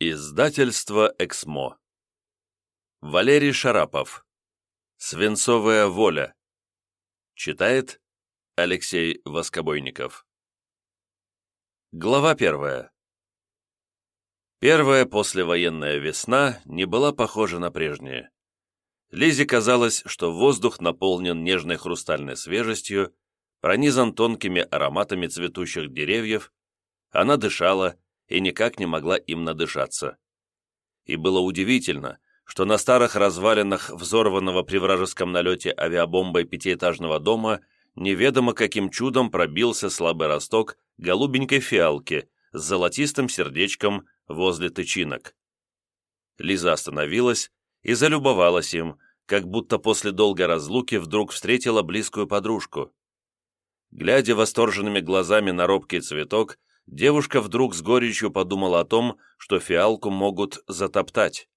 Издательство «Эксмо». Валерий Шарапов. «Свинцовая воля». Читает Алексей Воскобойников. Глава первая. Первая послевоенная весна не была похожа на прежние. Лизе казалось, что воздух наполнен нежной хрустальной свежестью, пронизан тонкими ароматами цветущих деревьев, она дышала, и никак не могла им надышаться. И было удивительно, что на старых развалинах взорванного при вражеском налете авиабомбой пятиэтажного дома неведомо каким чудом пробился слабый росток голубенькой фиалки с золотистым сердечком возле тычинок. Лиза остановилась и залюбовалась им, как будто после долгой разлуки вдруг встретила близкую подружку. Глядя восторженными глазами на робкий цветок, девушка вдруг с горечью подумала о том, что фиалку могут затоптать.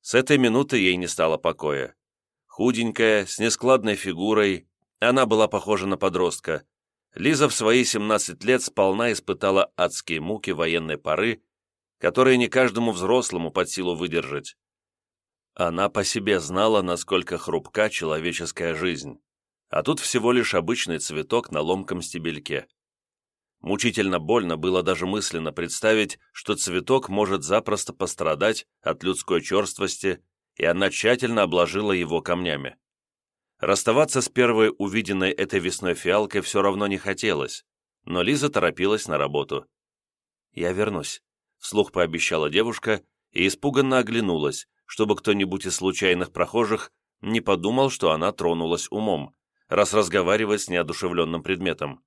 С этой минуты ей не стало покоя. Худенькая, с нескладной фигурой, она была похожа на подростка. Лиза в свои 17 лет сполна испытала адские муки военной поры, которые не каждому взрослому под силу выдержать. Она по себе знала, насколько хрупка человеческая жизнь. А тут всего лишь обычный цветок на ломком стебельке. Мучительно больно было даже мысленно представить, что цветок может запросто пострадать от людской черствости, и она тщательно обложила его камнями. Расставаться с первой увиденной этой весной фиалкой все равно не хотелось, но Лиза торопилась на работу. «Я вернусь», — вслух пообещала девушка и испуганно оглянулась, чтобы кто-нибудь из случайных прохожих не подумал, что она тронулась умом, раз разговаривает с неодушевленным предметом.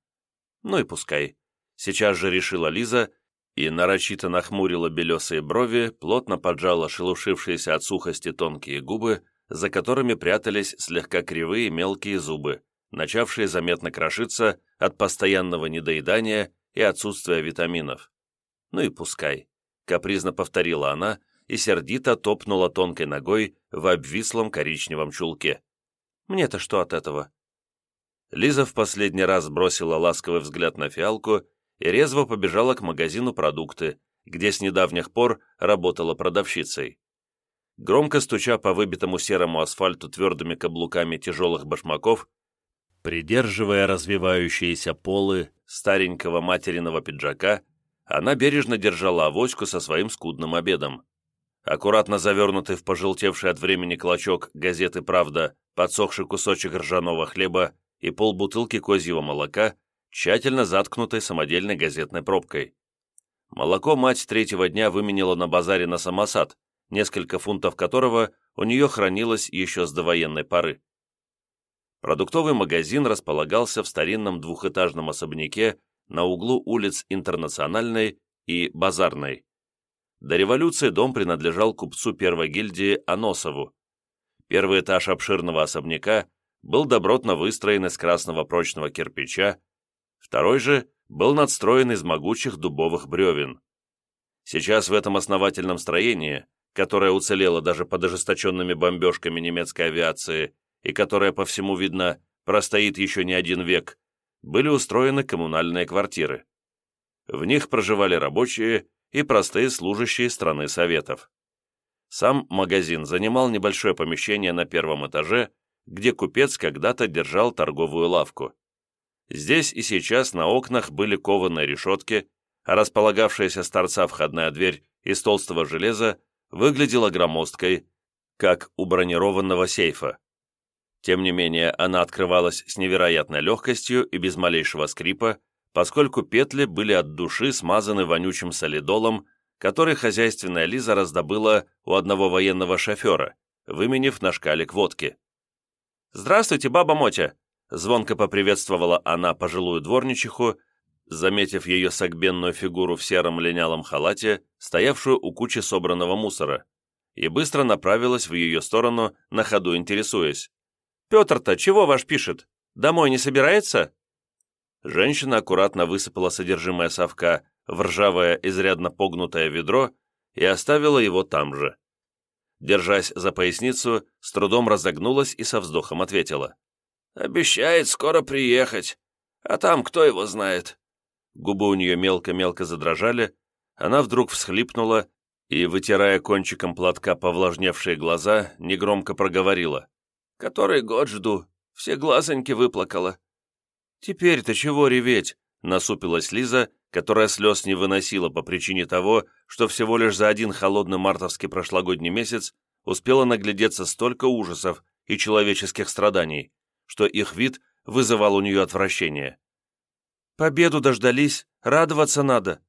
Ну и пускай. Сейчас же решила Лиза и нарочито нахмурила белесые брови, плотно поджала шелушившиеся от сухости тонкие губы, за которыми прятались слегка кривые мелкие зубы, начавшие заметно крошиться от постоянного недоедания и отсутствия витаминов. «Ну и пускай», — капризно повторила она и сердито топнула тонкой ногой в обвислом коричневом чулке. «Мне-то что от этого?» Лиза в последний раз бросила ласковый взгляд на фиалку и резво побежала к магазину продукты, где с недавних пор работала продавщицей. Громко стуча по выбитому серому асфальту твердыми каблуками тяжелых башмаков, придерживая развивающиеся полы старенького материного пиджака, она бережно держала авоську со своим скудным обедом. Аккуратно завернутый в пожелтевший от времени клочок газеты «Правда», подсохший кусочек ржаного хлеба и полбутылки козьего молока тщательно заткнутой самодельной газетной пробкой. Молоко мать третьего дня выменила на базаре на самосад, несколько фунтов которого у нее хранилось еще с довоенной поры. Продуктовый магазин располагался в старинном двухэтажном особняке на углу улиц Интернациональной и Базарной. До революции дом принадлежал купцу первой гильдии Аносову. Первый этаж обширного особняка был добротно выстроен из красного прочного кирпича Второй же был надстроен из могучих дубовых бревен. Сейчас в этом основательном строении, которое уцелело даже под ожесточенными бомбежками немецкой авиации и которое, по всему видно, простоит еще не один век, были устроены коммунальные квартиры. В них проживали рабочие и простые служащие страны Советов. Сам магазин занимал небольшое помещение на первом этаже, где купец когда-то держал торговую лавку. Здесь и сейчас на окнах были кованые решетки, а располагавшаяся с торца входная дверь из толстого железа выглядела громоздкой, как у бронированного сейфа. Тем не менее, она открывалась с невероятной легкостью и без малейшего скрипа, поскольку петли были от души смазаны вонючим солидолом, который хозяйственная Лиза раздобыла у одного военного шофера, выменив на шкалик водки. «Здравствуйте, баба Мотя!» Звонко поприветствовала она пожилую дворничиху, заметив ее согбенную фигуру в сером линялом халате, стоявшую у кучи собранного мусора, и быстро направилась в ее сторону, на ходу интересуясь. «Петр-то чего ваш пишет? Домой не собирается?» Женщина аккуратно высыпала содержимое совка в ржавое, изрядно погнутое ведро и оставила его там же. Держась за поясницу, с трудом разогнулась и со вздохом ответила. Обещает скоро приехать. А там кто его знает?» Губы у нее мелко-мелко задрожали, она вдруг всхлипнула и, вытирая кончиком платка повлажневшие глаза, негромко проговорила. «Который год жду, все глазоньки выплакала». «Теперь-то чего реветь?» — насупилась Лиза, которая слез не выносила по причине того, что всего лишь за один холодный мартовский прошлогодний месяц успела наглядеться столько ужасов и человеческих страданий, что их вид вызывал у нее отвращение. «Победу дождались, радоваться надо».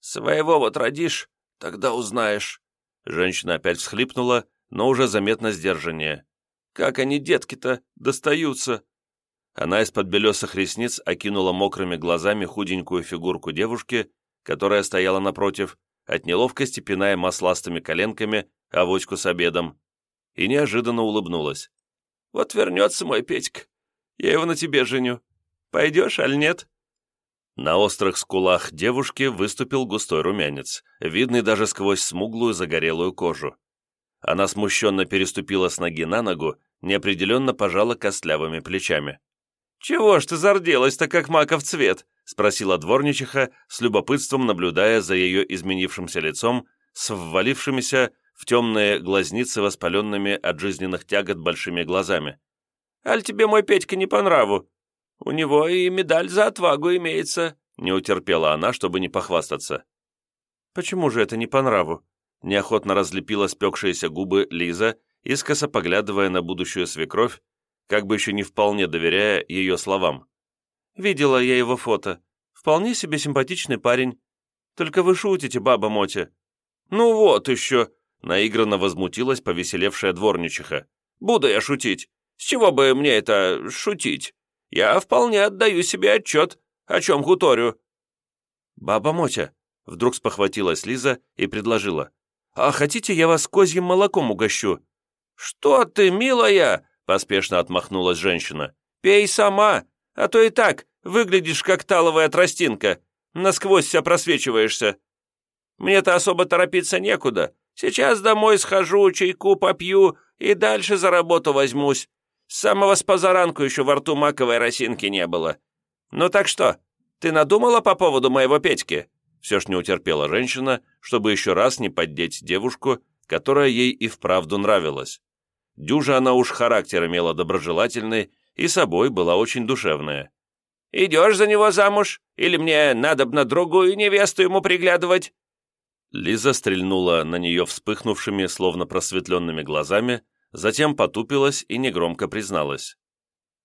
«Своего вот родишь, тогда узнаешь». Женщина опять всхлипнула, но уже заметно сдержаннее. «Как они, детки-то, достаются?» Она из-под белесых ресниц окинула мокрыми глазами худенькую фигурку девушки, которая стояла напротив, от неловкости пиная масластыми коленками авоську с обедом, и неожиданно улыбнулась. Вот вернется мой Петька. Я его на тебе женю. Пойдешь, аль нет?» На острых скулах девушки выступил густой румянец, видный даже сквозь смуглую загорелую кожу. Она смущенно переступила с ноги на ногу, неопределенно пожала костлявыми плечами. «Чего ж ты зарделась-то, как маков цвет?» — спросила дворничиха, с любопытством наблюдая за ее изменившимся лицом, с ввалившимися в темные глазницы, воспаленными от жизненных тягот большими глазами. «Аль тебе мой Петька не по нраву? У него и медаль за отвагу имеется», — не утерпела она, чтобы не похвастаться. «Почему же это не по нраву?» — неохотно разлепила спекшиеся губы Лиза, искоса поглядывая на будущую свекровь, как бы еще не вполне доверяя ее словам. «Видела я его фото. Вполне себе симпатичный парень. Только вы шутите, баба Мотя». «Ну вот еще!» Наигранно возмутилась повеселевшая дворничиха. «Буду я шутить. С чего бы мне это шутить? Я вполне отдаю себе отчет, о чем хуторю». «Баба Мотя», — вдруг спохватилась Лиза и предложила. «А хотите, я вас козьим молоком угощу?» «Что ты, милая!» — поспешно отмахнулась женщина. «Пей сама, а то и так выглядишь, как таловая тростинка. Насквозь вся просвечиваешься. Мне-то особо торопиться некуда. Сейчас домой схожу, чайку попью и дальше за работу возьмусь. С самого спозаранку еще во рту маковой росинки не было. Ну так что, ты надумала по поводу моего Петьки?» Все ж не утерпела женщина, чтобы еще раз не поддеть девушку, которая ей и вправду нравилась. Дюжа она уж характер имела доброжелательный и собой была очень душевная. «Идешь за него замуж? Или мне надобно другую невесту ему приглядывать?» Лиза стрельнула на нее вспыхнувшими, словно просветленными глазами, затем потупилась и негромко призналась.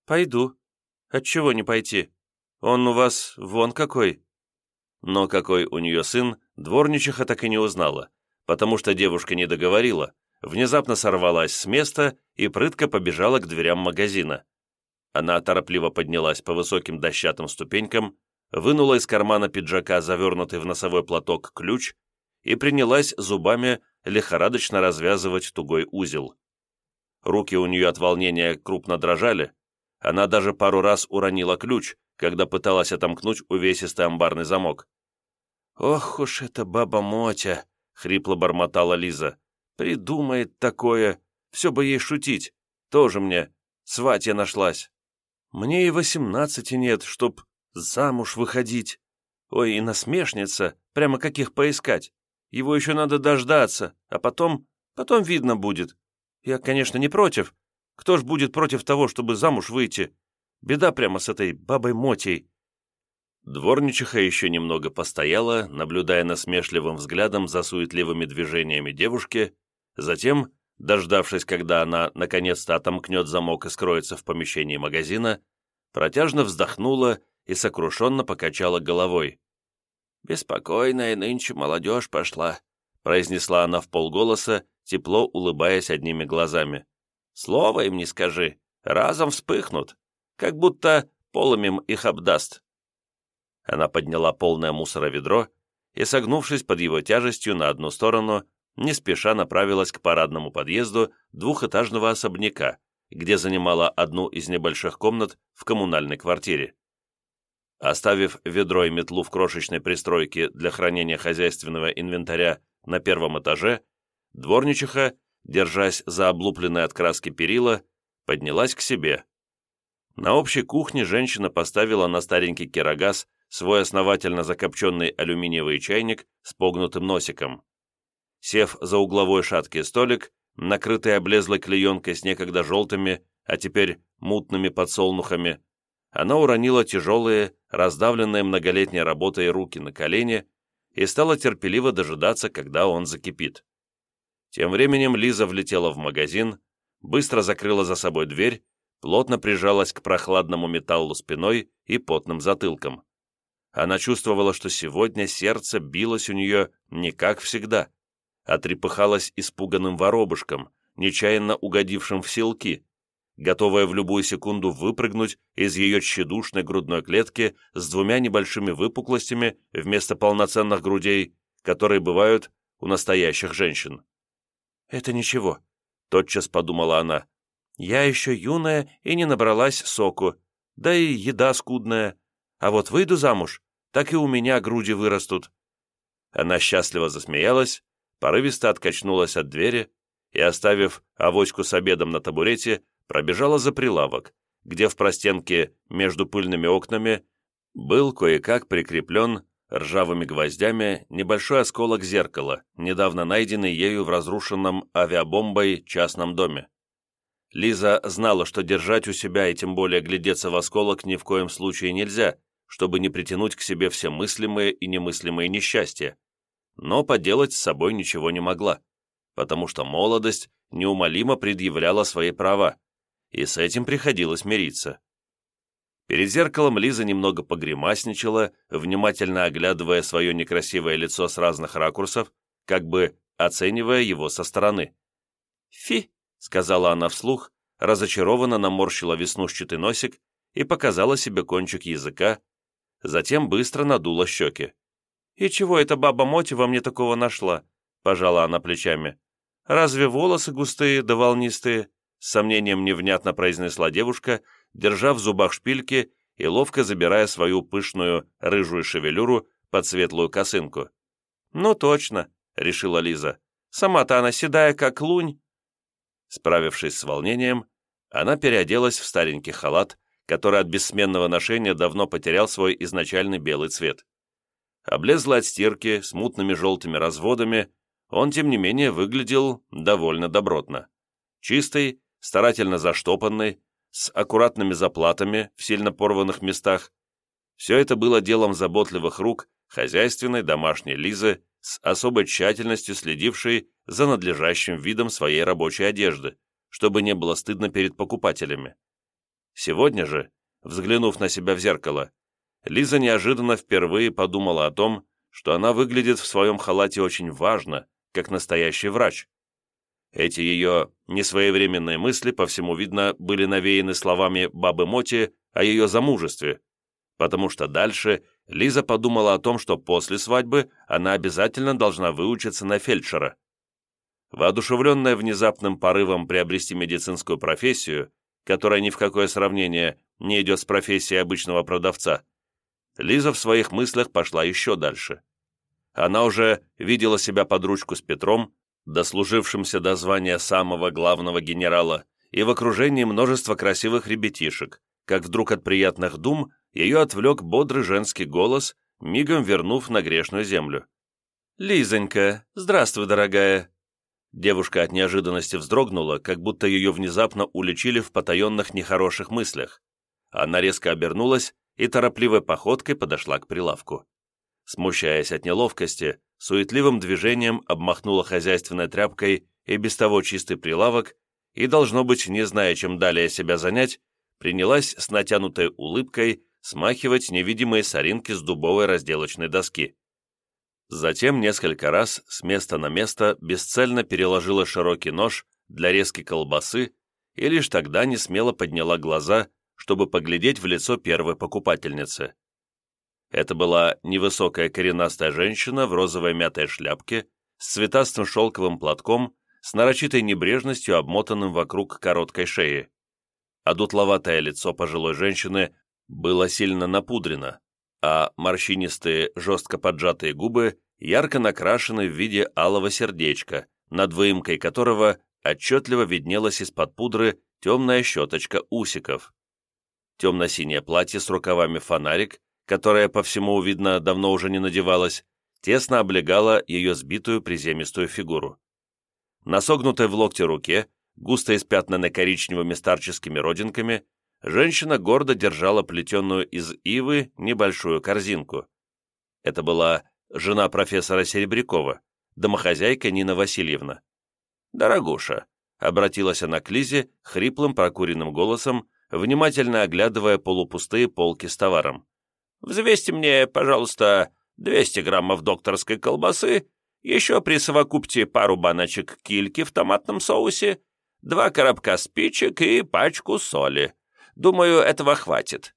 «Пойду. Отчего не пойти? Он у вас вон какой». Но какой у нее сын, дворничиха так и не узнала, потому что девушка не договорила, внезапно сорвалась с места и прытко побежала к дверям магазина. Она торопливо поднялась по высоким дощатым ступенькам, вынула из кармана пиджака завернутый в носовой платок ключ и принялась зубами лихорадочно развязывать тугой узел. Руки у нее от волнения крупно дрожали, она даже пару раз уронила ключ, когда пыталась отомкнуть увесистый амбарный замок. «Ох уж эта баба Мотя!» — хрипло бормотала Лиза. «Придумает такое! Все бы ей шутить! Тоже мне! Сватья нашлась! Мне и восемнадцати нет, чтоб замуж выходить! Ой, и насмешница! Прямо каких поискать! Его еще надо дождаться, а потом... потом видно будет. Я, конечно, не против. Кто ж будет против того, чтобы замуж выйти? Беда прямо с этой бабой Мотей». Дворничиха еще немного постояла, наблюдая насмешливым взглядом за суетливыми движениями девушки, затем, дождавшись, когда она наконец-то отомкнет замок и скроется в помещении магазина, протяжно вздохнула и сокрушенно покачала головой. «Беспокойная нынче молодежь пошла», — произнесла она в полголоса, тепло улыбаясь одними глазами. «Слово им не скажи, разом вспыхнут, как будто полымем их обдаст». Она подняла полное мусора ведро и, согнувшись под его тяжестью на одну сторону, не спеша направилась к парадному подъезду двухэтажного особняка, где занимала одну из небольших комнат в коммунальной квартире. Оставив ведро и метлу в крошечной пристройке для хранения хозяйственного инвентаря на первом этаже, дворничиха, держась за облупленные от краски перила, поднялась к себе. На общей кухне женщина поставила на старенький керогаз свой основательно закопченный алюминиевый чайник с погнутым носиком. Сев за угловой шаткий столик, накрытый облезлой клеенкой с некогда желтыми, а теперь мутными подсолнухами, она уронила тяжелые, раздавленные многолетней работой руки на колени и стала терпеливо дожидаться, когда он закипит. Тем временем Лиза влетела в магазин, быстро закрыла за собой дверь, плотно прижалась к прохладному металлу спиной и потным затылком. Она чувствовала, что сегодня сердце билось у нее не как всегда, а трепыхалось испуганным воробушком, нечаянно угодившим в силки готовая в любую секунду выпрыгнуть из ее тщедушной грудной клетки с двумя небольшими выпуклостями вместо полноценных грудей, которые бывают у настоящих женщин. «Это ничего», — тотчас подумала она. «Я еще юная и не набралась соку, да и еда скудная. А вот выйду замуж, так и у меня груди вырастут». Она счастливо засмеялась, порывисто откачнулась от двери и, оставив авоську с обедом на табурете, пробежала за прилавок, где в простенке между пыльными окнами был кое-как прикреплен ржавыми гвоздями небольшой осколок зеркала, недавно найденный ею в разрушенном авиабомбой частном доме. Лиза знала, что держать у себя и тем более глядеться в осколок ни в коем случае нельзя, чтобы не притянуть к себе все мыслимые и немыслимые несчастья. Но поделать с собой ничего не могла, потому что молодость неумолимо предъявляла свои права, и с этим приходилось мириться. Перед зеркалом Лиза немного погремасничала, внимательно оглядывая свое некрасивое лицо с разных ракурсов, как бы оценивая его со стороны. «Фи!» — сказала она вслух, разочарованно наморщила веснушчатый носик и показала себе кончик языка, затем быстро надула щеки. «И чего эта баба Моти во мне такого нашла?» — пожала она плечами. «Разве волосы густые да волнистые?» с сомнением невнятно произнесла девушка, держа в зубах шпильки и ловко забирая свою пышную рыжую шевелюру под светлую косынку. «Ну точно», — решила Лиза. «Сама-то она седая, как лунь». Справившись с волнением, она переоделась в старенький халат, который от бессменного ношения давно потерял свой изначальный белый цвет. Облезла от стирки с мутными желтыми разводами, он, тем не менее, выглядел довольно добротно. Чистый, старательно заштопанный, с аккуратными заплатами в сильно порванных местах. Все это было делом заботливых рук хозяйственной домашней Лизы с особой тщательностью следившей за надлежащим видом своей рабочей одежды, чтобы не было стыдно перед покупателями. Сегодня же, взглянув на себя в зеркало, Лиза неожиданно впервые подумала о том, что она выглядит в своем халате очень важно, как настоящий врач. Эти ее несвоевременные мысли, по всему видно, были навеяны словами бабы Моти о ее замужестве, потому что дальше Лиза подумала о том, что после свадьбы она обязательно должна выучиться на фельдшера. Воодушевленная внезапным порывом приобрести медицинскую профессию, которая ни в какое сравнение не идет с профессией обычного продавца, Лиза в своих мыслях пошла еще дальше. Она уже видела себя под ручку с Петром дослужившимся до звания самого главного генерала, и в окружении множества красивых ребятишек, как вдруг от приятных дум ее отвлек бодрый женский голос, мигом вернув на грешную землю. «Лизонька, здравствуй, дорогая!» Девушка от неожиданности вздрогнула, как будто ее внезапно уличили в потаенных нехороших мыслях. Она резко обернулась и торопливой походкой подошла к прилавку. Смущаясь от неловкости, суетливым движением обмахнула хозяйственной тряпкой и без того чистый прилавок и, должно быть, не зная, чем далее себя занять, принялась с натянутой улыбкой смахивать невидимые соринки с дубовой разделочной доски. Затем несколько раз с места на место бесцельно переложила широкий нож для резки колбасы и лишь тогда не смело подняла глаза, чтобы поглядеть в лицо первой покупательницы. Это была невысокая коренастая женщина в розовой мятой шляпке, с цветастым шелковым платком, с нарочитой небрежностью, обмотанным вокруг короткой шеи. А дутловатое лицо пожилой женщины было сильно напудрено, а морщинистые, жестко поджатые губы ярко накрашены в виде алого сердечка, над выемкой которого отчетливо виднелась из-под пудры темная щеточка усиков. Темно-синее платье с рукавами фонарик которая, по всему, видно, давно уже не надевалась, тесно облегала ее сбитую приземистую фигуру. На согнутой в локте руке, густо испятнанной коричневыми старческими родинками, женщина гордо держала плетенную из ивы небольшую корзинку. Это была жена профессора Серебрякова, домохозяйка Нина Васильевна. «Дорогуша», — обратилась она к Лизе хриплым прокуренным голосом, внимательно оглядывая полупустые полки с товаром. Взвесьте мне, пожалуйста, 200 граммов докторской колбасы, еще присовокупьте пару баночек кильки в томатном соусе, два коробка спичек и пачку соли. Думаю, этого хватит.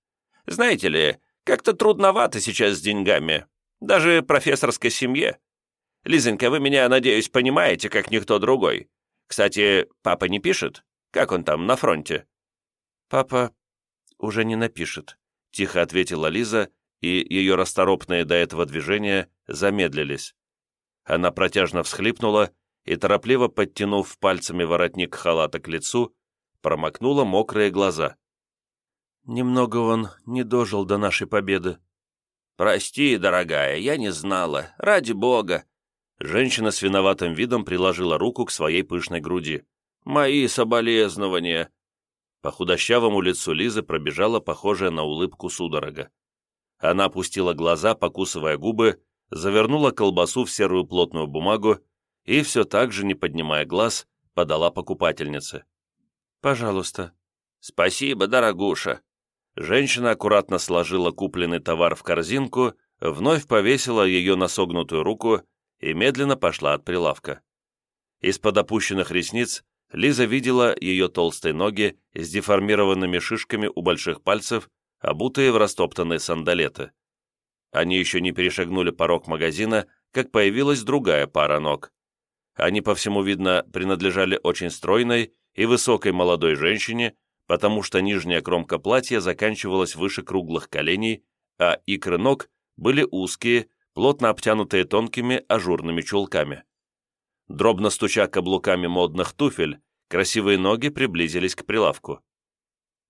Знаете ли, как-то трудновато сейчас с деньгами, даже профессорской семье. Лизонька, вы меня, надеюсь, понимаете, как никто другой. Кстати, папа не пишет? Как он там, на фронте?» «Папа уже не напишет», — тихо ответила Лиза, и ее расторопные до этого движения замедлились. Она протяжно всхлипнула и, торопливо подтянув пальцами воротник халата к лицу, промокнула мокрые глаза. «Немного он не дожил до нашей победы». «Прости, дорогая, я не знала. Ради бога!» Женщина с виноватым видом приложила руку к своей пышной груди. «Мои соболезнования!» По худощавому лицу Лизы пробежала похожая на улыбку судорога. Она опустила глаза, покусывая губы, завернула колбасу в серую плотную бумагу и, все так же, не поднимая глаз, подала покупательнице. «Пожалуйста». «Спасибо, дорогуша». Женщина аккуратно сложила купленный товар в корзинку, вновь повесила ее на согнутую руку и медленно пошла от прилавка. Из-под опущенных ресниц Лиза видела ее толстые ноги с деформированными шишками у больших пальцев, обутые в растоптанные сандалеты. Они еще не перешагнули порог магазина, как появилась другая пара ног. Они, по всему видно, принадлежали очень стройной и высокой молодой женщине, потому что нижняя кромка платья заканчивалась выше круглых коленей, а икры ног были узкие, плотно обтянутые тонкими ажурными чулками. Дробно стуча каблуками модных туфель, красивые ноги приблизились к прилавку.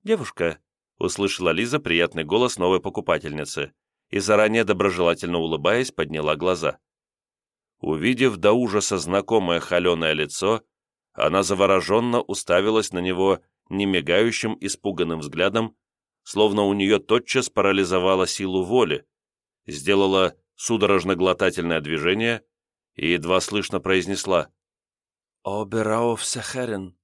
«Девушка», — услышала Лиза приятный голос новой покупательницы и, заранее доброжелательно улыбаясь, подняла глаза. Увидев до ужаса знакомое холеное лицо, она завороженно уставилась на него немигающим испуганным взглядом, словно у нее тотчас парализовала силу воли, сделала судорожно-глотательное движение и едва слышно произнесла «Оберауф Сахарин».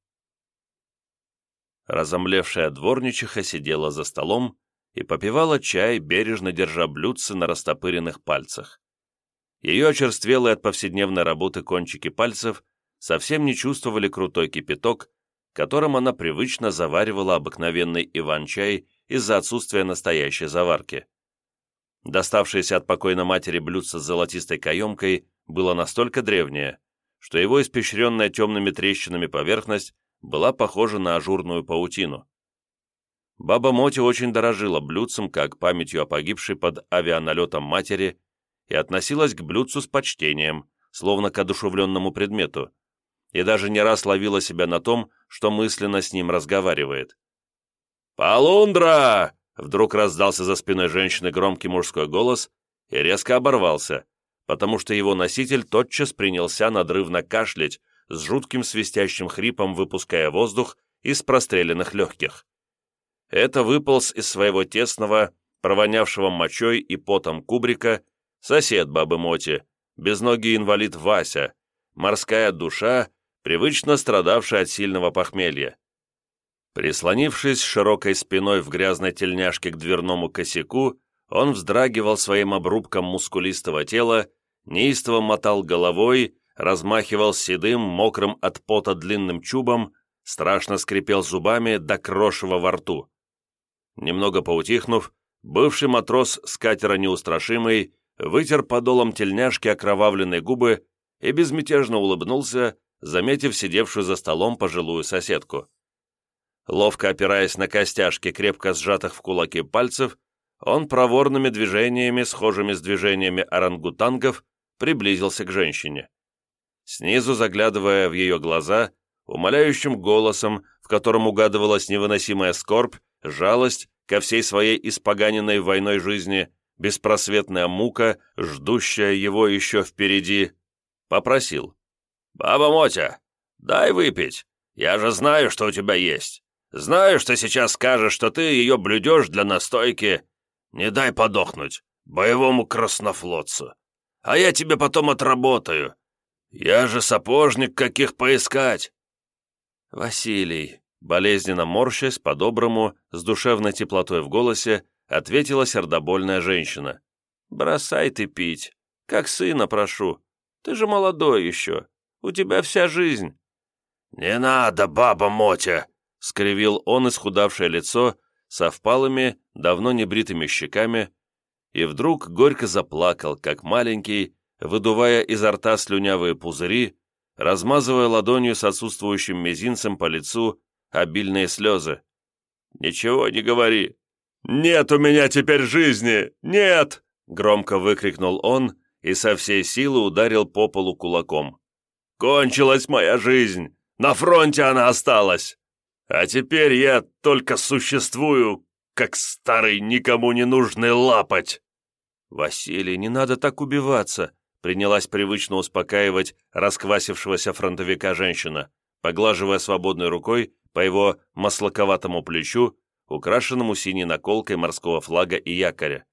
Разомлевшая дворничиха сидела за столом и попивала чай, бережно держа блюдце на растопыренных пальцах. Ее очерствелые от повседневной работы кончики пальцев совсем не чувствовали крутой кипяток, которым она привычно заваривала обыкновенный иван-чай из-за отсутствия настоящей заварки. Доставшееся от покойной матери блюдце с золотистой каемкой было настолько древнее, что его испещренная темными трещинами поверхность была похожа на ажурную паутину. Баба Моти очень дорожила блюдцем, как памятью о погибшей под авианалетом матери, и относилась к блюдцу с почтением, словно к одушевленному предмету, и даже не раз ловила себя на том, что мысленно с ним разговаривает. «Полундра!» — вдруг раздался за спиной женщины громкий мужской голос и резко оборвался, потому что его носитель тотчас принялся надрывно кашлять с жутким свистящим хрипом, выпуская воздух из простреленных легких. Это выполз из своего тесного, провонявшего мочой и потом кубрика, сосед бабы Моти, безногий инвалид Вася, морская душа, привычно страдавшая от сильного похмелья. Прислонившись широкой спиной в грязной тельняшке к дверному косяку, он вздрагивал своим обрубком мускулистого тела неистово мотал головой, размахивал седым, мокрым от пота длинным чубом, страшно скрипел зубами до крошева во рту. Немного поутихнув, бывший матрос с катера неустрашимый вытер подолом тельняшки окровавленные губы и безмятежно улыбнулся, заметив сидевшую за столом пожилую соседку. Ловко опираясь на костяшки крепко сжатых в кулаки пальцев, он проворными движениями, схожими с движениями орангутангов, приблизился к женщине. Снизу, заглядывая в ее глаза, умоляющим голосом, в котором угадывалась невыносимая скорбь, жалость ко всей своей испоганенной войной жизни, беспросветная мука, ждущая его еще впереди, попросил. «Баба Мотя, дай выпить. Я же знаю, что у тебя есть. Знаю, что сейчас скажешь, что ты ее блюдешь для настойки. Не дай подохнуть боевому краснофлотцу а я тебе потом отработаю. Я же сапожник, каких поискать!» «Василий», болезненно морщась, по-доброму, с душевной теплотой в голосе, ответила сердобольная женщина. «Бросай ты пить. Как сына прошу. Ты же молодой еще. У тебя вся жизнь». «Не надо, баба Мотя!» — скривил он исхудавшее лицо со впалыми, давно небритыми щеками, и вдруг горько заплакал, как маленький, выдувая изо рта слюнявые пузыри, размазывая ладонью с отсутствующим мизинцем по лицу обильные слезы. «Ничего не говори! Нет у меня теперь жизни! Нет!» Громко выкрикнул он и со всей силы ударил по полу кулаком. «Кончилась моя жизнь! На фронте она осталась! А теперь я только существую, как старый никому не нужный лапоть!» «Василий, не надо так убиваться!» принялась привычно успокаивать расквасившегося фронтовика женщина, поглаживая свободной рукой по его маслаковатому плечу, украшенному синей наколкой морского флага и якоря.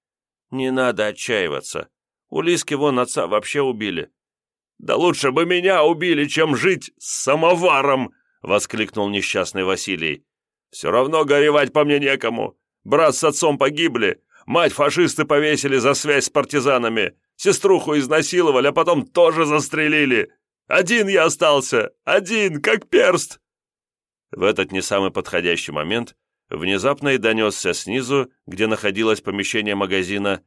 «Не надо отчаиваться. У Лиски вон отца вообще убили». «Да лучше бы меня убили, чем жить с самоваром!» — воскликнул несчастный Василий. «Все равно горевать по мне некому. Брат с отцом погибли, Мать фашисты повесили за связь с партизанами. Сеструху изнасиловали, а потом тоже застрелили. Один я остался. Один, как перст. В этот не самый подходящий момент внезапно и донесся снизу, где находилось помещение магазина,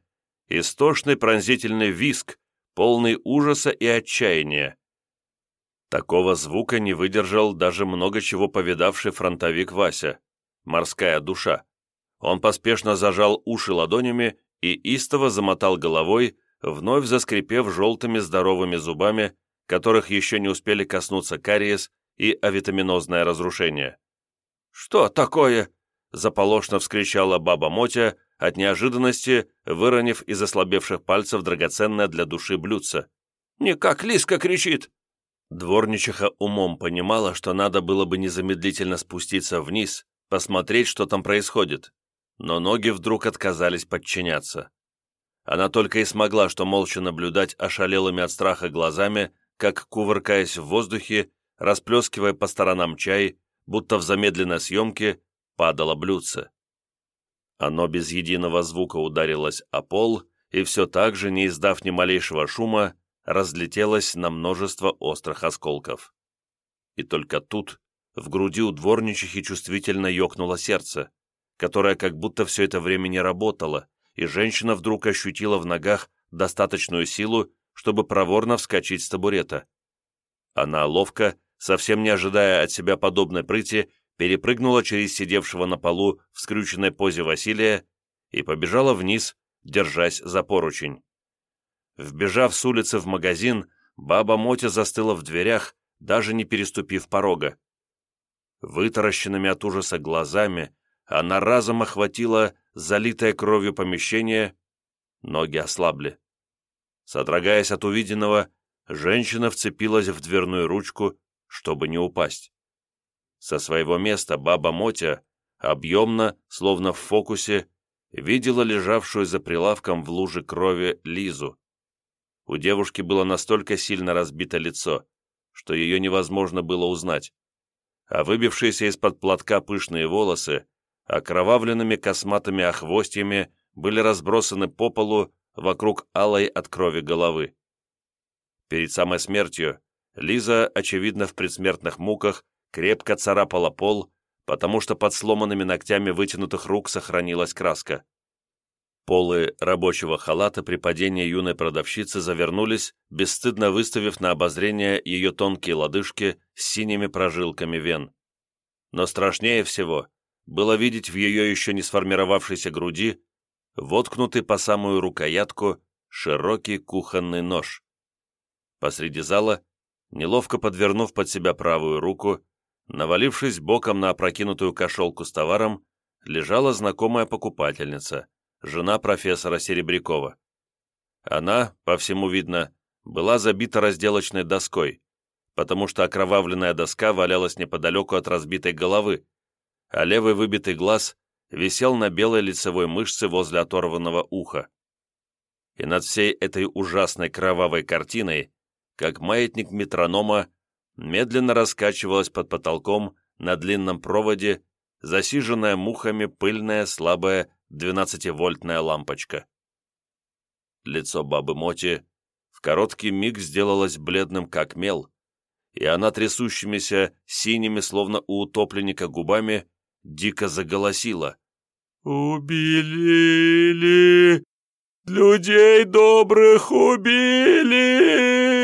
истошный пронзительный виск, полный ужаса и отчаяния. Такого звука не выдержал даже много чего повидавший фронтовик Вася, морская душа. Он поспешно зажал уши ладонями и истово замотал головой, вновь заскрипев желтыми здоровыми зубами, которых еще не успели коснуться кариес и авитаминозное разрушение. «Что такое?» — заполошно вскричала баба Мотя, от неожиданности выронив из ослабевших пальцев драгоценное для души блюдце. «Не как Лиска кричит!» Дворничиха умом понимала, что надо было бы незамедлительно спуститься вниз, посмотреть, что там происходит, но ноги вдруг отказались подчиняться. Она только и смогла что молча наблюдать ошалелыми от страха глазами, как, кувыркаясь в воздухе, расплескивая по сторонам чай, будто в замедленной съемке, падало блюдце. Оно без единого звука ударилось о пол и все так же, не издав ни малейшего шума, разлетелось на множество острых осколков. И только тут в груди у дворничихи чувствительно ёкнуло сердце которая как будто все это время не работала, и женщина вдруг ощутила в ногах достаточную силу, чтобы проворно вскочить с табурета. Она ловко, совсем не ожидая от себя подобной прыти, перепрыгнула через сидевшего на полу в скрюченной позе Василия и побежала вниз, держась за поручень. Вбежав с улицы в магазин, баба Мотя застыла в дверях, даже не переступив порога. Вытаращенными от ужаса глазами она разом охватила залитое кровью помещение, ноги ослабли. Содрогаясь от увиденного, женщина вцепилась в дверную ручку, чтобы не упасть. Со своего места баба Мотя, объемно, словно в фокусе, видела лежавшую за прилавком в луже крови Лизу. У девушки было настолько сильно разбито лицо, что ее невозможно было узнать, а выбившиеся из-под платка пышные волосы окровавленными косматыми охвостьями были разбросаны по полу вокруг алой от крови головы. Перед самой смертью Лиза, очевидно, в предсмертных муках крепко царапала пол, потому что под сломанными ногтями вытянутых рук сохранилась краска. Полы рабочего халата при падении юной продавщицы завернулись, бесстыдно выставив на обозрение ее тонкие лодыжки с синими прожилками вен. Но страшнее всего было видеть в ее еще не сформировавшейся груди воткнутый по самую рукоятку широкий кухонный нож. Посреди зала, неловко подвернув под себя правую руку, навалившись боком на опрокинутую кошелку с товаром, лежала знакомая покупательница, жена профессора Серебрякова. Она, по всему видно, была забита разделочной доской, потому что окровавленная доска валялась неподалеку от разбитой головы, а левый выбитый глаз висел на белой лицевой мышце возле оторванного уха. И над всей этой ужасной кровавой картиной, как маятник метронома, медленно раскачивалась под потолком на длинном проводе засиженная мухами пыльная слабая 12-вольтная лампочка. Лицо бабы Моти в короткий миг сделалось бледным, как мел, и она трясущимися, синими, словно у утопленника губами, дико заголосила. «Убили! Людей добрых убили!»